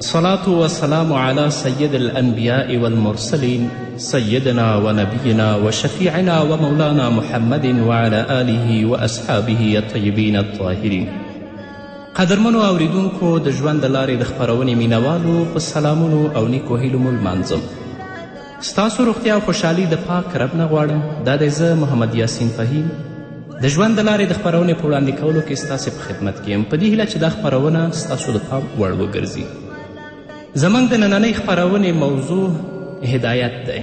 صلاة و سلام علی سید الانبیاء والمرسلین سیدنا و نبینا و شفیعنا و مولانا محمد و علی آله و اصحابه الطیبین الطاهرین قدرمنو اوریدونکو د ژوند د لارې د خپرونې مینوالو په سلامونو او نیکو هیلو مو لمانځم ستاسو روغتیا او خوشحالي د پاک رب نه غواړم دا دی زه محمد یاسین فهیم د ژوند د لارې د خپرونې په وړاندې کولو کې ستاسې په خدمت کې یم په دې هیله چې دا خپرونه ستاسو د پام وړ وګرځي زموږ د نننۍ خپرونې موضوع هدایت دی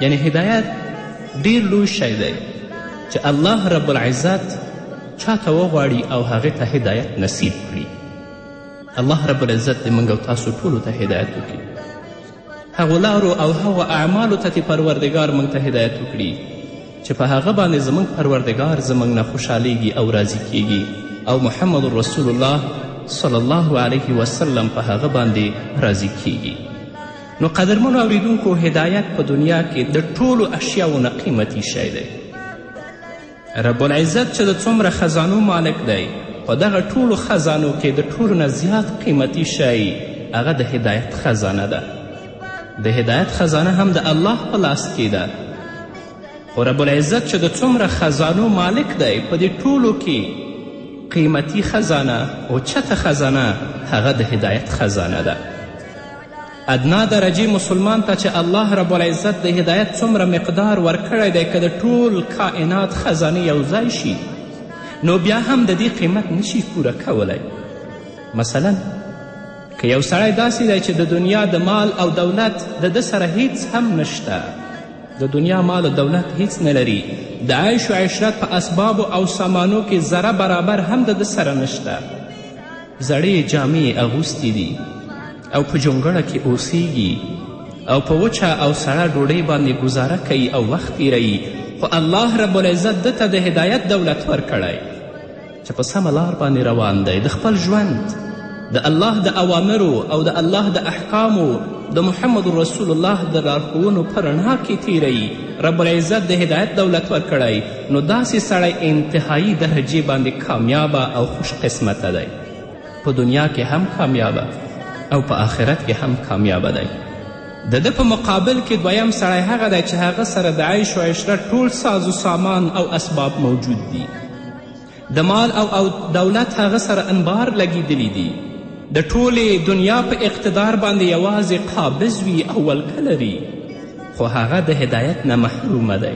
یعنی هدایت ډیر لوی شی دی چې الله رب العزت چا ته وغواړي او هغې ته هدایت نصیب کړي الله رب العزت دې موږ او تاسو ټولو ته هدایت وکړي هغو لارو او هغو اعمالو ته دې پروردګار موږ ته هدایت وکړي چې په هغه باندې زموږ پروردګار زموږ نه خوشحالیږي او راضي کیږي او محمد رسول الله صلی الله علیه وسلم په هغه باندې راضي کیږي نو قدرمنو اوریدونکو هدایت په دنیا کې د ټولو اشیاو نه قیمتي شی دی رب العزت چې د څومره خزانو مالک دی په دغه ټولو خزانو کې د ټولو نه زیات قیمتي شی هغه د هدایت خزانه ده د هدایت خزانه هم د الله په لاس کې ده خو رب العزت چې د څومره خزانو مالک دی په دې ټولو کې قیمتي خزانه او چته خزانه هغه د هدایت خزانه ده ادنا درجې مسلمان ته چې الله رب العزت د هدایت څومره مقدار ورکړی دی که د ټول کائنات خزانې یوځای شي نو بیا هم د دې قیمت نشي پوره کولی مثلا که یو سړی داسې دی چې د دنیا د مال او دولت د ده سره هیڅ هم نشته د دنیا مال و دولت هیڅ نه لري د عیش و عشرت په اسبابو او سامانو کې ذره برابر هم د ده سره نشته زړې جامې اغوستې دي او په جونګړه کې اوسیږي او په وچه او سړه ډوډۍ باندې ګزاره کوي او وخت تیروي خو الله رب العزت ده ته د هدایت دولت ورکړی چې په سمه لار باندې روان دی د خپل ژوند د الله د اوامرو او د الله د احکامو د محمد رسول الله د لارښوونو په رڼا کې تیروي رب العزت د هدایت دولت ورکړی نو داسې سړی انتهایی درجې باندې کامیابه او خوش قسمته دی په دنیا کې هم کامیابه او په آخرت کې هم کامیابه دی د ده په مقابل کې دویم سړی هغه دی چې هغه سره د عیش و عشرت ټول ساز و سامان او اسباب موجود دي د مال او او دولت هغه سره انبار لګیدلی دي د ټولې دنیا په اقتدار باندې یوازې قابض وي او ولکه لري خو هغه د هدایت نه محرومه دی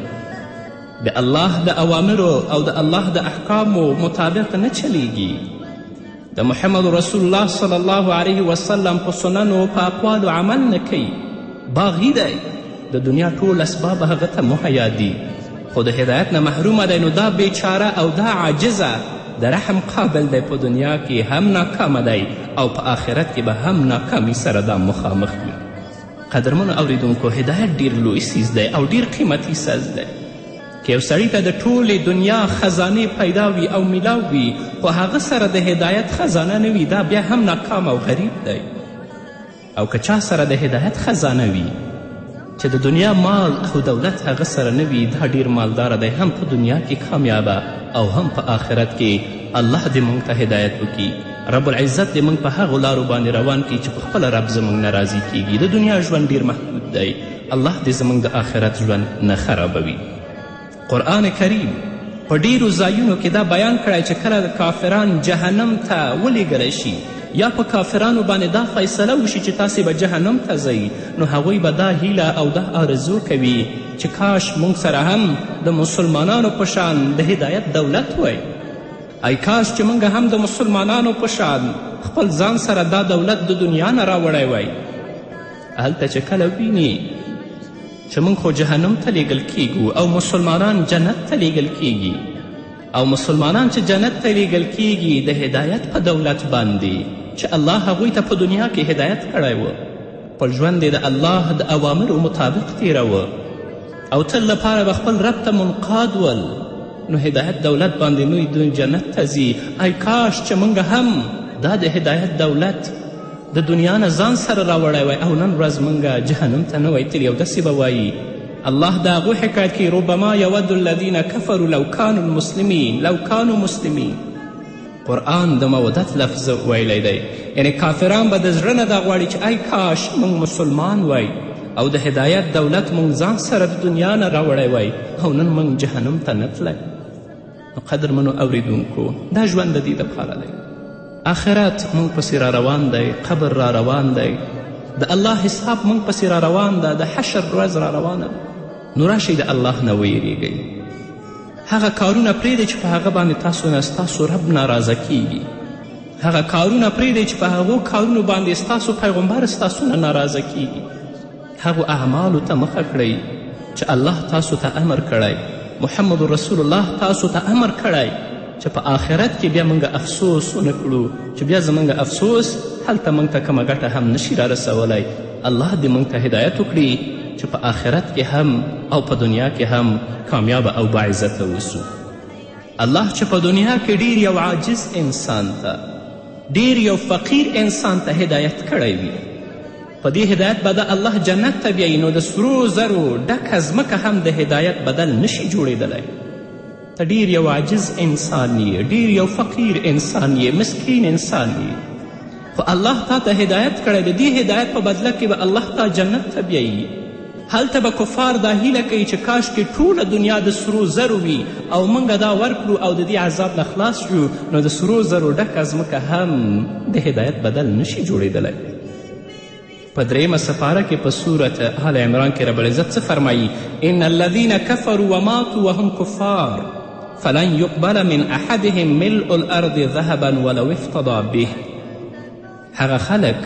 د الله د اوامرو او د الله د احکامو مطابق نه چلیږي د محمد رسول الله صلی الله علیه وسلم په سننو په اقوالو عمل نه کوي باغي دی د دنیا ټول اسباب هغه ته مهیا دي خو د هدایت نه محرومه دی نو دا بیچاره او دا عاجزه د رحم قابل دی په دنیا کې هم ناکامه دی او په آخرت کې به هم ناکامی سره دا مخامخ وي قدرمنو اوریدونکو هدایت ډیر لوی سیز دی او ډیر قیمتي سیز دی که یو سړي ته د ټولې دنیا خزانې پیدا وي او میلاو وي خو هغه سره د هدایت خزانه نه وي دا بیا هم ناکام او غریب دی او که چا سره د هدایت خزانه وي چې د دنیا مال او دولت هغه سره نه وي دا ډیر مالداره دی هم په دنیا کې کامیابه او هم په آخرت کې الله دې موږ ته هدایت وکړي رب العزت دې موږ په هغو لارو باندې روان کړي چې په خپله رب زموږ نه راضي کیږي د دنیا ژوند ډیر محدود دی الله دې زموږ د آخرت ژوند نه خرابوي قرآن کریم په ډیرو ځایونو کې دا بیان کړی چې کله کافران جهنم ته ولیږلی شي یا په کافرانو باندې دا فیصله وشي چې تاسې به جهنم ته ځئ نو هغوی به دا هیله او دا آرزو کوي چې کاش موږ سره هم د مسلمانانو په شان د هدایت دولت وای ای کاش چې موږ هم د مسلمانانو په شان خپل ځان سره دا دولت د دنیا نه راوړی وای هلته چې کله ویني چې موږ خو جهنم ته لیږل کیږو او مسلمانان جنت ته لیږل کیږي او مسلمانان چې جنت ته لیږل کیږي د هدایت په دولت باندې چې الله هغوی ته په دنیا کې هدایت کړی و خپل ژوند یې د الله د اوامرو مطابق تیروه او تل لپاره به خپل رب ته منقاد ول نو هدایت دولت باندې نوی دوی جنت ته ځي ای کاش چې موږ هم دا د هدایت دولت د دنیا نه ځان سره راوړی وای او نن ورځ موږ جهنم ته نه وای تلي او داسې به وایي الله د هغو حکایت کوي ربما یود الذین کفروا لو کانوا المسلمین لو کانوا مسلمین قرآن د مودت لفظ ویلی دی یعنی کافران به د زړه نه دا غواړي چې ای کاش موږ مسلمان وای او د هدایت دولت موږ ځان سره د دنیا نه راوړی وای او نن موږ جهنم ته نه تلای نو قدرمنو اوریدونکو دا ژوند د دې دپاره دی آخرت موږ پسې را روان دی قبر را روان دی د الله حساب موږ پسې را روان ده د حشر ورځ را روانه ده نو راشئ د الله نه ویریږئ هغه کارونه پرېږدئ چې په هغه باندې تاسو نه ستاسو رب ناراضه کیږي هغه کارونه پرېږدئ چې په هغو کارونو باندې ستاسو پیغمبر ستاسو نه ناراضه کیږي هغو اعمالو ته مخه کړئ چې الله تاسو ته امر کړی محمد رسول الله تاسو ته امر کړی چې په آخرت کې بیا موږ افسوس ونه کړو چې بیا زموږ افسوس هلته موږ ته کومه ګټه هم نشي رارسولی الله دې موږ ته هدایت وکړي چې په آخرت کې هم او په دنیا کې هم کامیاب او باعزته اوسو الله چې په دنیا کې ډیر یو عاجز انسان ته ډیر یو فقیر انسان ته هدایت کړی وي په دې هدایت به د الله جنت ته بیایي نو د سرو زرو ډکه ځمکه هم د هدایت بدل نشي جوړیدلی ته ډیر یو عاجز انسان یې ډیر یو فقیر انسان یې مسکین انسان یې خو الله تا ته هدایت کړی د دې هدایت په بدله کې به الله تا جنت ته بیایي هلته به کفار دا هیله کوي چې کاشکې ټوله دنیا د سرو زرو وي او موږ دا ورکړو او د دې عذاب نه خلاص شو نو د سرو زرو ډکه ځمکه هم د هدایت بدل نشي جوړیدلی په درېیمه سپاره کې په سورت آل عمران کې رب العزت څه فرمایي ان الذین کفروا وماتوا وهم کفار فلن یقبل من احدهم ملء الارض ذهبا ولو افتضا به هغه خلک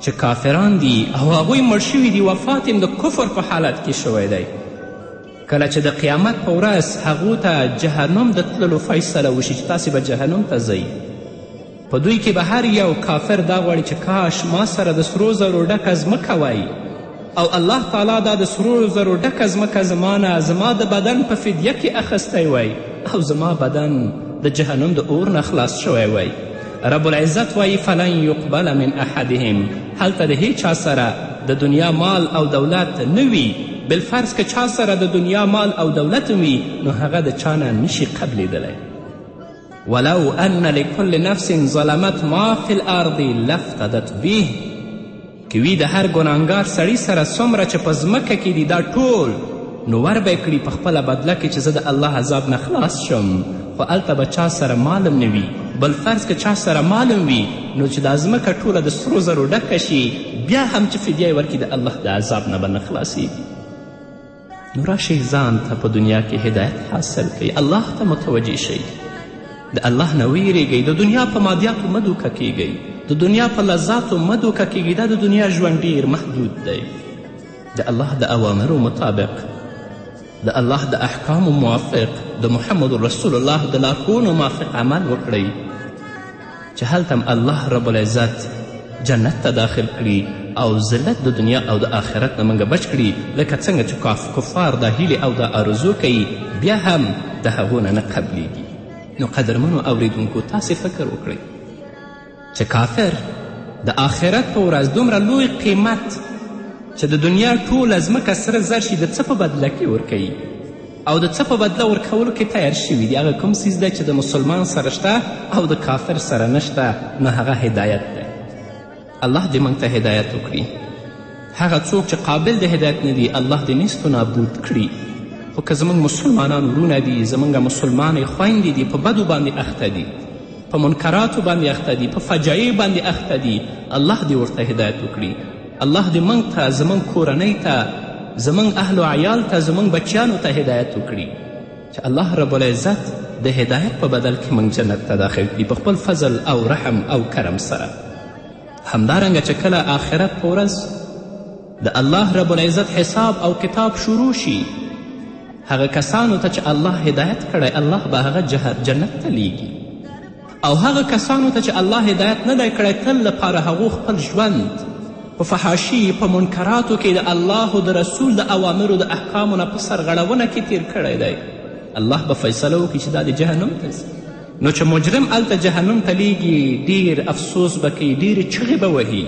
چې کافران دي او هغوی مړ شوي دي وفات د کفر په حالت کې شوی دی کله چې د قیامت په ورځ هغو ته جهنم د تللو فیصله وشي چې تاسې به جهنم ته ځئ په دوی کې به هر یو کافر دا غواړي چې کاش ما سره د سرو زرو ډکه ځمکه وای او الله تعالی دا د سرو زرو ډکه ځمکه زما نه زما د بدن په فدیه کې اخیستی وای او زما بدن د جهنم د اور نه خلاص شوی وای رب العزت وایي فلن یقبل من احدهم هلته د هیچا سره د دنیا مال او دولت نه وي بالفرض که چا سره د دنیا مال او دولت وي نو هغه د چا نه نشي قبلیدلی ولو ان لكل نفس ظلمت ما في الارض لفتدت به که وي د هر ګناهګار سړي سره څومره چې په ځمکه کې دي دا ټول نو ور به کړي په خپله بدله کې چې زه د الله عذاب نه خلاص شم خو هلته به چا سره معلوم نه وي بل فرض که چا سره معلوم وي نو چې دا ځمکه ټوله د سرو زرو ډکه شي بیا هم چې فدیه یې ورکړي د الله د عذاب نه به نه خلاصیږي نو راشئ ځان ته په دنیا کې هدایت حاصل کړئ الله ته متوجه شئ د الله نه ویریږئ د دنیا په مادیاتو مه دوکه کیږئ د دنیا په لذاتو مه دوکه کیږئ دا د دنیا ژوند ډیر محدود دی د الله د اوامرو مطابق د الله د احکامو موافق د محمد رسول الله د لارښوونو موافق عمل وکړئ چې هلته هم الله رب العزت جنت ته داخل کړي او ذلت د دنیا او د آخرت نه موږ بچ کړي لکه څنګه چې کاف کفار دا هیلې او دا آرزو کوي بیا هم د هغو نه نه قبلیږي نو قدرمنو اوریدونکو تاسې فکر وکړئ چې کافر د آخرت په ورځ دومره لوی قیمت چې د دنیا ټوله ځمکه سره زر شي د څه په بدله کې ورکوي او د څه په بدله ورکولو کې تیار شوي دي هغه کوم څیز ده چې د مسلمان سره شته او د کافر سره نشته نو هغه هدایت ده الله دې موږ ته هدایت وکړي هغه څوک چې قابل د هدایت نه دي الله دې نیستو نابود کړي خو که زموږ مسلمانان وروڼه دي زموږ مسلمانې خویندې دي په بدو باندې اخته دي په منکراتو باندې اخته دي په فجایع باندې اخته دي الله دې ورته هدایت وکړي الله دې موږ ته زموږ کورنۍ ته زموږ اهل و عیال ته زموږ بچیانو ته هدایت وکړي چې الله رب العزت د هدایت په بدل کې موږ جنت ته داخل کړي په خپل فضل او رحم او کرم سره همدارنګه چې کله آخرت په ورځ د الله رب العزت حساب او کتاب شروع شي هغه کسانو ته چې الله هدایت کړی الله به هغه جنت ته لیږي او هغه کسانو ته چې الله هدایت نه دی کړی تل لپاره هغو خپل ژوند په فحاشي په منکراتو کې د الله د رسول د اوامرو د احکامو نه په سرغړونه کې تیر کړی دی الله به فیصله وکړي چې دا د جهنم ته ځي نو چې مجرم هلته جهنم ته لیږي ډیر افسوس به کوي ډیرې چغې به وهي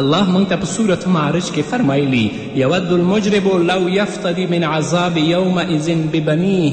الله موږ ته په صورت معرج کې فرمایلی یود المجرب لو یفتدی من عذاب یومئذ ببنیه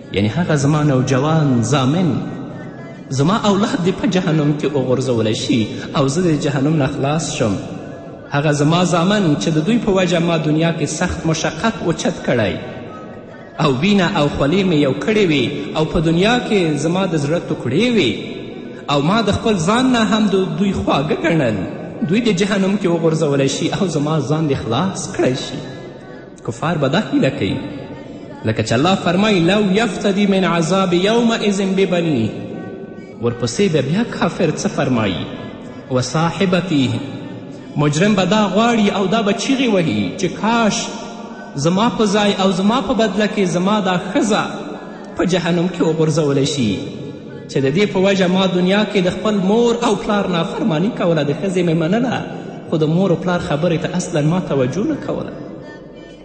یعنی هغه زما نوجوان زامن زما اولاد دې په جهنم کې وغورځولی شي او زه د جهنم نه خلاص شم هغه زما زامن چې د دوی په وجه ما دنیا کې سخت مشقت اوچت کړی او وینه او خولې مې یو کړې وي او په دنیا کې زما د زړه تکړې وي او ما د خپل ځان نه هم د دوی خواږه ګڼل دوی د جهنم کې وغورځولی شي او زما ځان دې خلاص کړی شي کفار به دا هیله کوي لکه چې الله فرمایي لو یفتدي من عذاب یومئذ ببنیه ورپسې به بیا کافر څه فرمایي و صاحبتیه مجرم به دا غواړي او دا به چیغې وهي چې کاش زما په ځای او زما په بدله کې زما دا ښځه په جهنم کې وغورځولی شي چې د دې په وجه ما دنیا کې د خپل مور او پلار نافرمانی کوله د ښځې مې منله خو د مور و پلار خبرې ته اصلا ما توجه نه کوله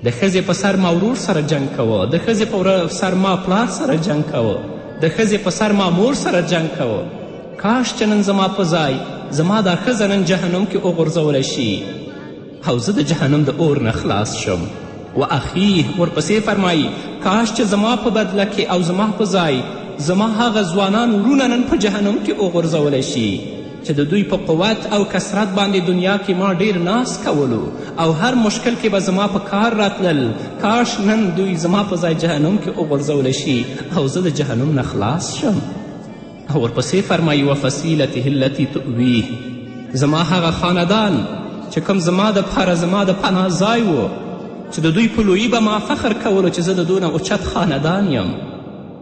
د ښځې په سر ما ورور سره جنګ کوه د ښځې په سر ما پلار سره جنګ کوه د ښځې په سر ما مور سره جنګ کوه کاش چې نن زما په ځای زما دا ښځه نن جهنم کې وغورځوله شي او زه د جهنم د اور نه خلاص شم و اخیه ورپسې فرمایی کاش چې زما په بدله کې او زما په ځای زما هغه ځوانان ورونه نن په جهنم کې وغورځولی شي چې د دوی په قوت او کثرت باندې دنیا کې ما ډیر ناز کولو او هر مشکل کې به زما په کار راتلل کاش نن دوی زما په ځای جهنم کې وغورځول شي او زه د جهنم نه خلاص شم او ورپسې فرمایي وفصیلته التي تؤویه زما هغه خاندان چې کوم زما دپاره زما د پناه ځای و چې د دوی په لویي به ما فخر کولو چې زه د دونه اوچت خاندان یم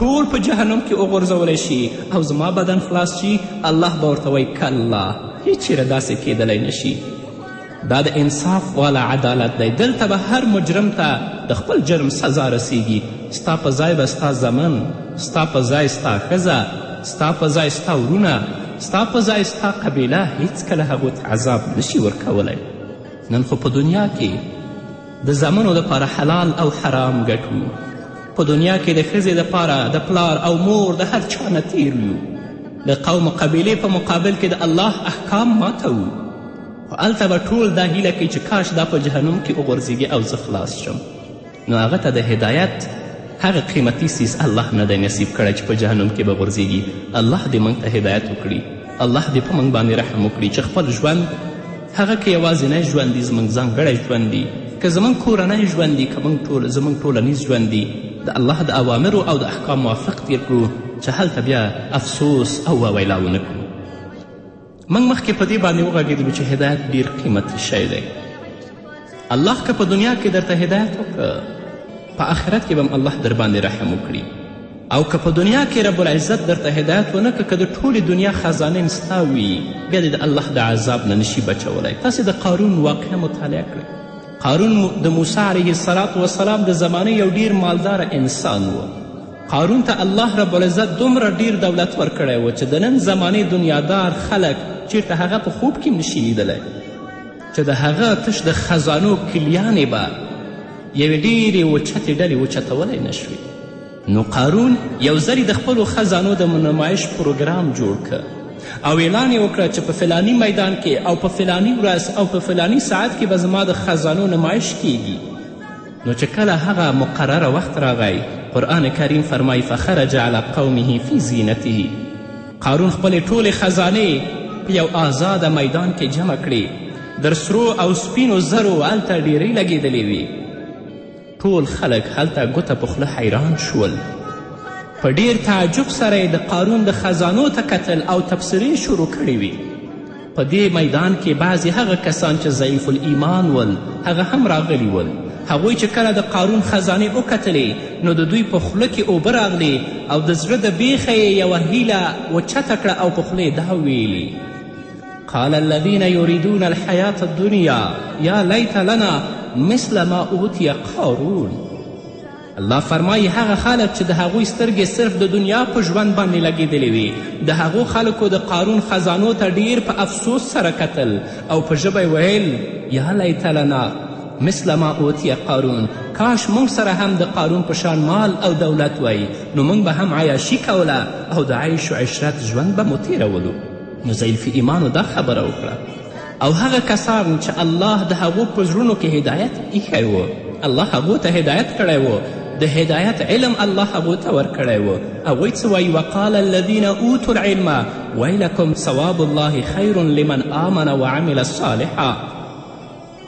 ټول په جهنم کې وغورځول شي او زما بدن خلاص شي الله به ورته وایي کلا هیڅ چیرې داسې کیدلی نشي دا د انصاف والا عدالت دی دلته به هر مجرم ته د خپل جرم سزا رسیږي ستا په ځای به ستا زمن ستا په ځای ستا ښځه ستا په ځای ستا ورونه ستا په ځای ستا قبیله هیڅکله هغو ته عذاب نشي ورکولی نن خو په دنیا کې د زامنو دپاره حلال او حرام ګټو په دنیا کې د ښځې دپاره د پلار او مور د هر چا نه تیر یو د قوم قبیلې په مقابل کې د الله احکام ماتوو خو هلته به ټول دا هیله کوي چې کاش دا په جهنم کې وغورځېږي او زه خلاص شم نو هغه ته د هدایت هغه قیمتي سیز الله نه دی نصیب کړی چې په جهنم کې به غورځېږي الله دې موږ ته هدایت وکړي الله دې په موږ باندې رحم وکړي چې خپل ژوند هغه که یوازینی ژوند دي زموږ ځانګړی ژوند دي که زموږ کورنی ژوند دي که موږ ټول زموږ ټولنیز ژوند دي د الله د اوامرو او د احکام موافق تیر کړو چې هلته بیا افسوس او وویلا ونه کړو موږ مخکې په دې باندې وغږېدلو چې هدایت ډیر قیمتي شی دی الله که په دنیا کې درته هدایت وکړ په آخرت کې به هم الله در باندې رحم وکړي او که په دنیا کې رب العزت درته هدایت ونه که که د ټولې دنیا خزانې ستا وي بیا دې د الله د عذاب نه نشي بچولی تاسې د قارون واقعه مطالعه کړئ قارون د موسی علیه السلام وسلام د زمانه یو ډیر مالدار انسان و قارون ته الله رب العزت دومره ډیر دولت ورکړی و چې د نن زمانې دنیادار خلک چیرته هغه په خوب کې نشي لیدلی چې د هغه تش د خزانو کلیانې به یوې ډېرې اوچتې ډلې اوچتولی نه شوې نو قارون یو ځلې د خپلو خزانو د نمایش پروګرام جوړ که او اعلان یې وکړه چې په فلاني میدان کې او په فلاني ورځ او په فلاني ساعت کې به زما د خزانو نمایش کیږي نو چې کله هغه مقرره وخت راغی قرآن کریم فرمای فخرج علی قومه فی زینته قارون خپلې ټولې خزانې په یو آزاده میدان کې جمع کړې در سرو او سپینو زرو هلته ډیرې لګېدلې وې ټول خلک هلته ګوته په خوله حیران شول په ډیر تعجب سره د قارون د خزانو ته کتل او تبصرې شروع کړې وې په دې میدان کې بعضې هغه کسان چې ضعیف الایمان ول هغه هم راغلي ول هغوی چې کله د قارون خزانې وکتلې نو د دوی په خوله کې اوبه راغلې او د زړه د بیخه یې یوه هیله وچته کړه او په خوله یې دا ویلي قال الذين يريدون الحياة الدنيا يا ليت لنا مثل ما أوتي قارون الله فرمایي هغه خلک چې د هغوی سترګې صرف د دنیا په ژوند باندې لګېدلې وي د هغو خلکو د قارون خزانو ته ډیر په افسوس سره کتل او په ژبه ویل یا لیت لنا مثل ما اوتیه قارون کاش موږ سره هم د قارون په شان مال او دولت وای نو موږ به هم عیاشي کوله او د عیش و عشرت ژوند به مو تیرولو نو ضعیف ایمانو دا خبره وکړه او هغه کسان چې الله د هغو په زړونو کې هدایت ایښی و الله هغو ته هدایت کړی و د هدایت علم الله هغو ته ورکړی و هغوی څه وایي وقال الذین اوتو العلم ویلکم ثواب الله خیر لمن آمن وعمل صالحا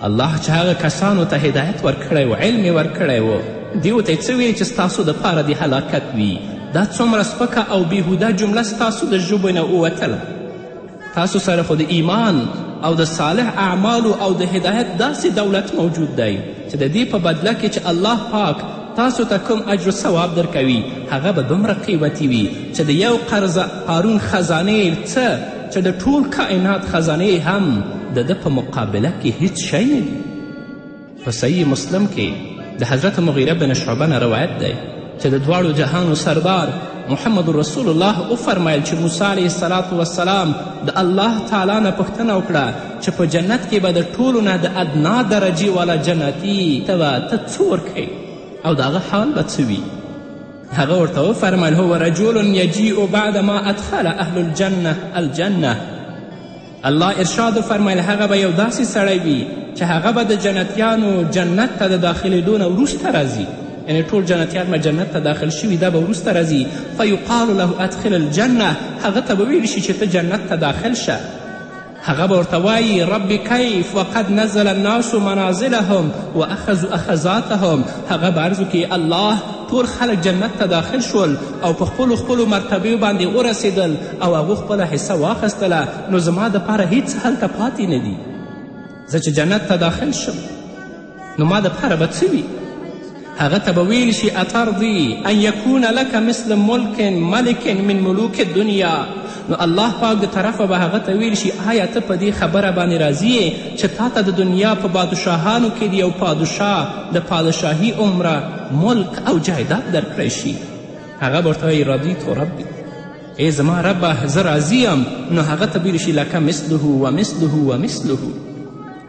الله چې هغه کسانو ته هدایت ورکړی و علم یې ورکړی و دیو ته یې څه ویې چې ستاسو دپاره د هلاکت وي دا څومره سپکه او بیهوده جمله ستاسو د ژبو نه ووتله تاسو سره خو د ایمان او د صالح اعمالو او د هدایت داسې دولت موجود دی چې د دې په بدله کې چې الله پاک تاسو ته کوم اجر و ثواب درکوي هغه به دومره قیمتي وي چې د یو قرضه قارون خزانې څه چې د ټول کائنات خزانې هم د ده په مقابله کې هیڅ شی نه دي په صحیح مسلم کې د حضرت مغیره بن شعبه نه روایت دی چې د دواړو جهانو سردار محمد رسول الله وفرمیل چې موسی علیه السلام وسلام د الله تعالی نه پوښتنه وکړه چې په جنت کې به د ټولو نه د ادنا درجې والا جنتي ته به ته څه ورکوې او د هغه حال به څه وي هغه ورته وفرمایل هو رجل یجیع بعد ما ادخل اهل الجنه الجنه الله ارشاد وفرمایل هغه به یو داسې سړی وي چې هغه به د جنتیانو جنت ته د داخلېدو نه وروسته راځي یعنې ټول جنتیان به جنت ته داخل شوي دا به وروسته راځي فیقال له ادخل الجنه هغه ته به ویل شي چې ته جنت ته داخل شه هغه به ورته وایي رب کیف وقد نزل الناس منازلهم و اخذو اخذاتهم هغه به عرض وکړي الله ټول خلک جنت ته داخل شول او په خپلو خپلو مرتبیو باندې ورسېدل او هغو خپله حصه واخیستله نو زما دپاره هیڅ هلته پاتې نه دي زه چې جنت ته داخل شم نو ما دپاره به څه وي هغه ته به ویل شي اترضي ان یکون لک مثل ملک ملک من ملوک دنیا نو الله پاک د طرفه به هغه ته ویل شي آیا ته په دې خبره باندې راضي یې چې تا ته د دنیا په بادشاهانو کې د یو پادشاه د پادشاهي عمره ملک او جایداد درکړی شي هغه به ورته وایي رضیتو ربي ای زما ربه زه راضي یم نو هغه ته ویل شي لکه مثله و مثله و مثله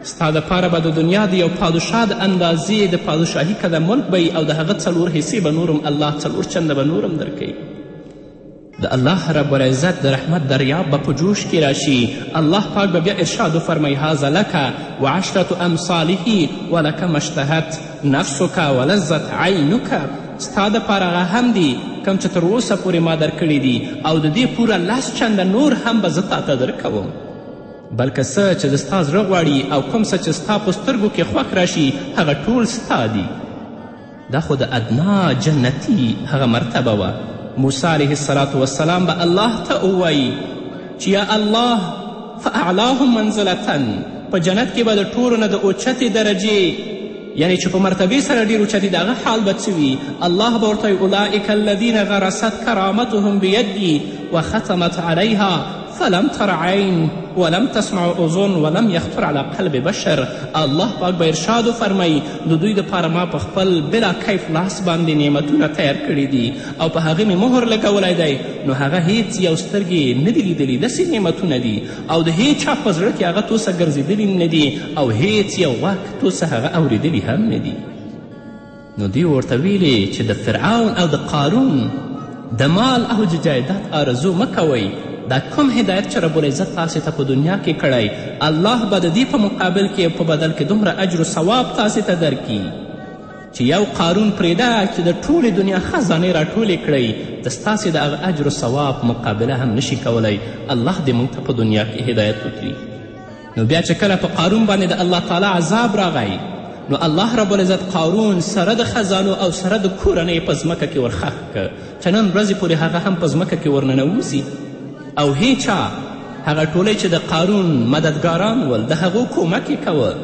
ستا دپاره به د دنیا د یو پادشاه د اندازې د پادشاهي کده ملک به او د هغه څلور حصې به نورم الله څلور چنده به نورم درکوي د الله رب العزت د رحمت دریاب به په جوش کې راشي الله پاک به بیا ارشاد وفرمی هذا لکه وعشرة امثاله ولکه مشتهت نفسک ولذت عینک ستا دپاره هغه هم دي کوم چې تر اوسه پورې ما درکړي دي او د دې پوره لس چنده نور هم به زه تاته درکوم بلکه څه چې د ستا زړه غواړي او کوم څه چې ستا په سترګو کې خوښ راشي هغه ټول ستا دي دا خو د ادنا جنتي هغه مرتبه وه موسی علیه السلام به الله ته ووایي چې یا الله فاعلاهم منزلتا په جنت کې به د ټولو نه د اوچتې درجې یعنی چې په مرتبه سره ډېر اوچت د هغه حال به څه وي الله به ورته اولئک الذین غرست کرامتهم بیدی وختمت علیها فلم تر عین ولم تسمع اذن ولم یخطر علی قلب بشر الله پاک به ارشاد وفرمایي د دوی دپاره ما په خپل بلا کیف لاس باندې نعمتونه تیار کړي دي او په هغه مې مهر لګولی دی نو هغه هیڅ یو سترګې یې نه دي لیدلي داسې نعمتونه دي او د هیچا په زړه کې هغه توسه ګرځېدلي نه دي او هیڅ یو غوږ توسه هغه اورېدلي هم نه دي نو دوی ورته ویلې چې د فرعون او د قارون د مال او د جایداد آرزو مه کوئ دا کوم هدایت چې ربالعزت تاسې ته په دنیا کې کړی الله به د دې په مقابل کې په بدل کې دومره اجر و ثواب تاسې ته درکړي چې یو قارون پرېږده چې د ټولې دنیا خزانې راټولې کړئ د ستاسې د هغه اجر و ثواب مقابله هم نشي کولی الله دې موږ ته په دنیا کې هدایت وکړي نو بیا چې کله په قارون باندې د الله تعالی عذاب راغی نو الله رب العزت قارون سره د خزانو او سره د کورنۍ په ځمکه کې ورخښ که چې نن ورځې پورې هغه هم په ځمکه کې ورننوځي او هیچا هغه ټولۍ چې د قارون مددګاران ول د هغو کومک یې کوه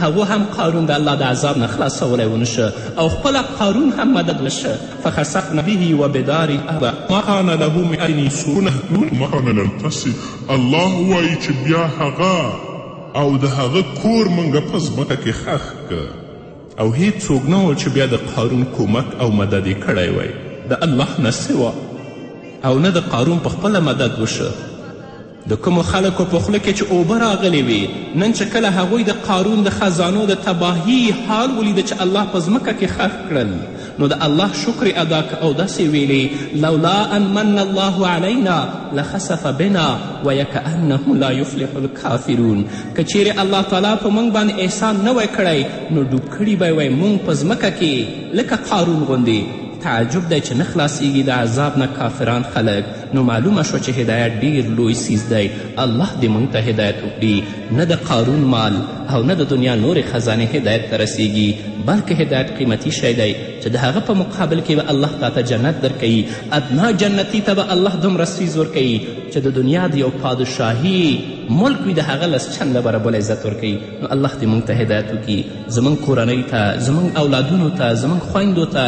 هغو هم قارون د الله د عذاب نه خلاصولی ونشه او خپله قارون هم مدد نشه فخسفنا به و بدار الارض ما کان له من ان یسونه ما کان له تسی الله وایي چې بیا هغه او د هغه کور موږ په ځمکه کې ښخ که او هیڅ څوک نه و چې بیا د قارون کمک او مدد یې کړی وای د الله نه سوا او نه د قارون په خپله مدد وشه د کومو خلکو په خوله کې چې اوبه راغلې وې نن چې کله هغوی د قارون د خزانو د تباهي حال ولید چې الله په ځمکه کې خښ کړل نو د الله شکر یې ادا که او داسې ویلې لولا ان من الله علینا لخسف بنا ویکأنه لا یفلح الکافرون که چیرې الله تعالی په موږ باندې احسان نه وای کړی نو ډوب کړي به وای موږ په ځمکه کې لکه قارون غوندې تعجب دی چې نه خلاصیږي د عذاب نه کافران خلک نو معلومه شوه چې هدایت ډیر لوی څیز دی الله دې موږ ته هدایت وکړي نه د قارون مال او نه د دنیا نورې خزانې هدایت ته رسیږي بلکې هدایت قیمتي شی دی چې د هغه په مقابل کې به الله تاته جنت درکوي ادنا جنتي ته به الله دومره څیز ورکوي چې د دنیا د یو پادشاهي ملک وي د هغه لس چنده برابل عزت ورکوي نو الله دې موږ ته هدایت وکړي زموږ کورنۍ ته زموږ اولادونو ته زموږ خویندو ته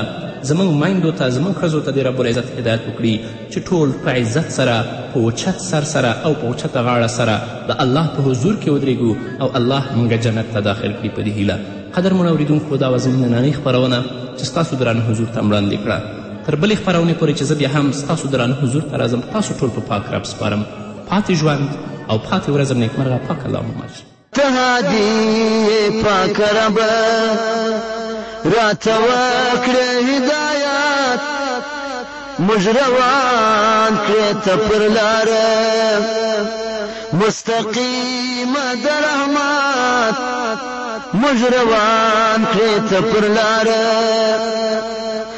زموږ میندو ته زموږ ښځو ته دې رب العزت هدایت وکړي چې ټول په عزت سره په اوچت سر سره او په اوچته غاړه سره د الله په حضور کې ودرېږو او الله موږ جنت ته داخل کړي په دې هیله قدرمنو اورېدونکو دا وه زموږ نننۍ خپرونه چې ستاسو درانه حضور ته وړاندې کړه تر بلې خپرونې پورې چې زه بیا هم ستاسو درانه حضور ته راځم تاسو ټول په پاک رب سپارم پاتې ژوند او پاتې ورځم نیکمرغه پاک الله مو ته هادي پاک رب راته وکړه هدایت موږ روان کړې ته پر لار مستقیم د رحمت موږ روان کړې ته پر لار